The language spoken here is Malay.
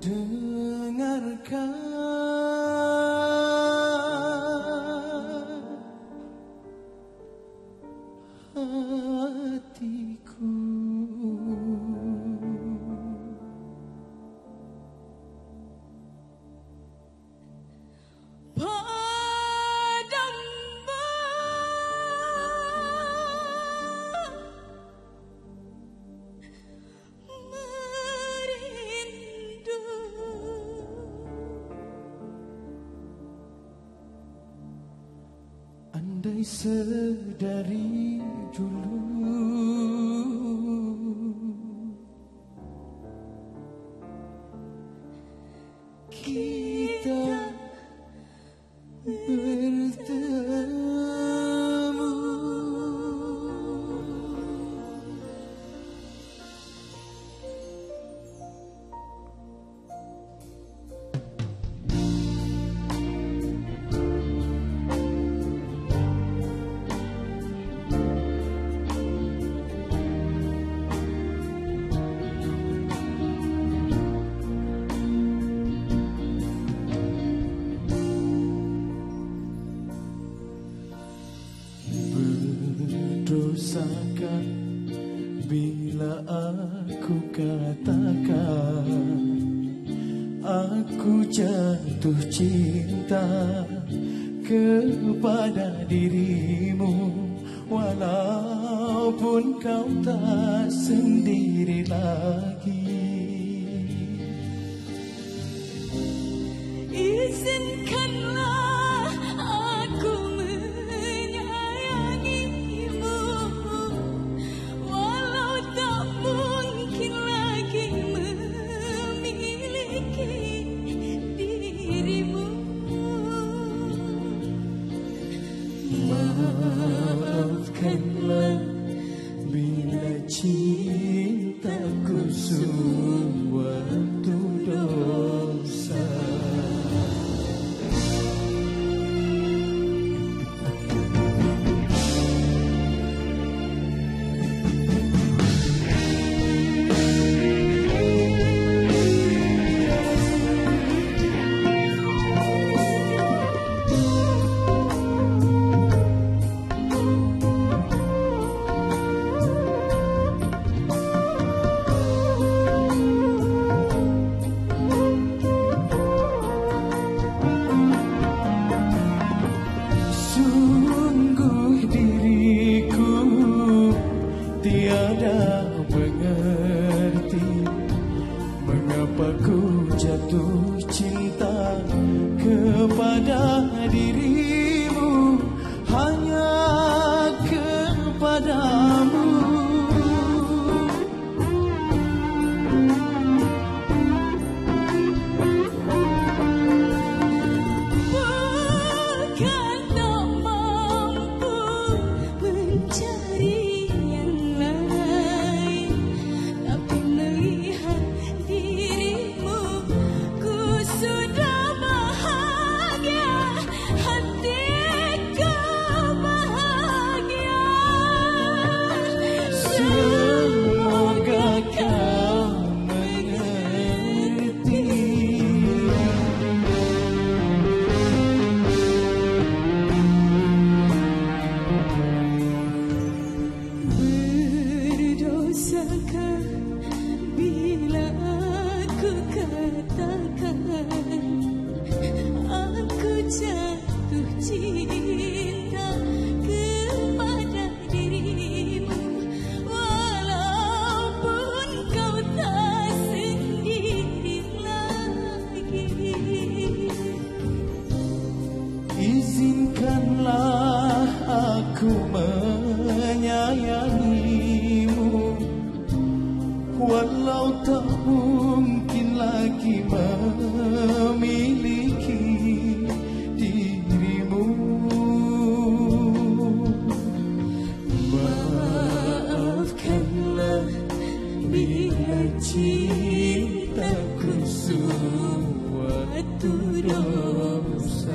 Andai دیسه دری جلو Berdosakah bila aku katakan Aku jatuh cinta kepada dirimu Walaupun kau tak sendiri lagi. Izinkanlah Maafkanlah bila cintaku suatu dosa tiada mengerti Mengapa ku jatuh cinta kepada katakan Aku jatuh cinta kepada dirimu. Walaupun Walau tak mungkin lagi memiliki dirimu. Maafkanlah bila cintaku suatu dosa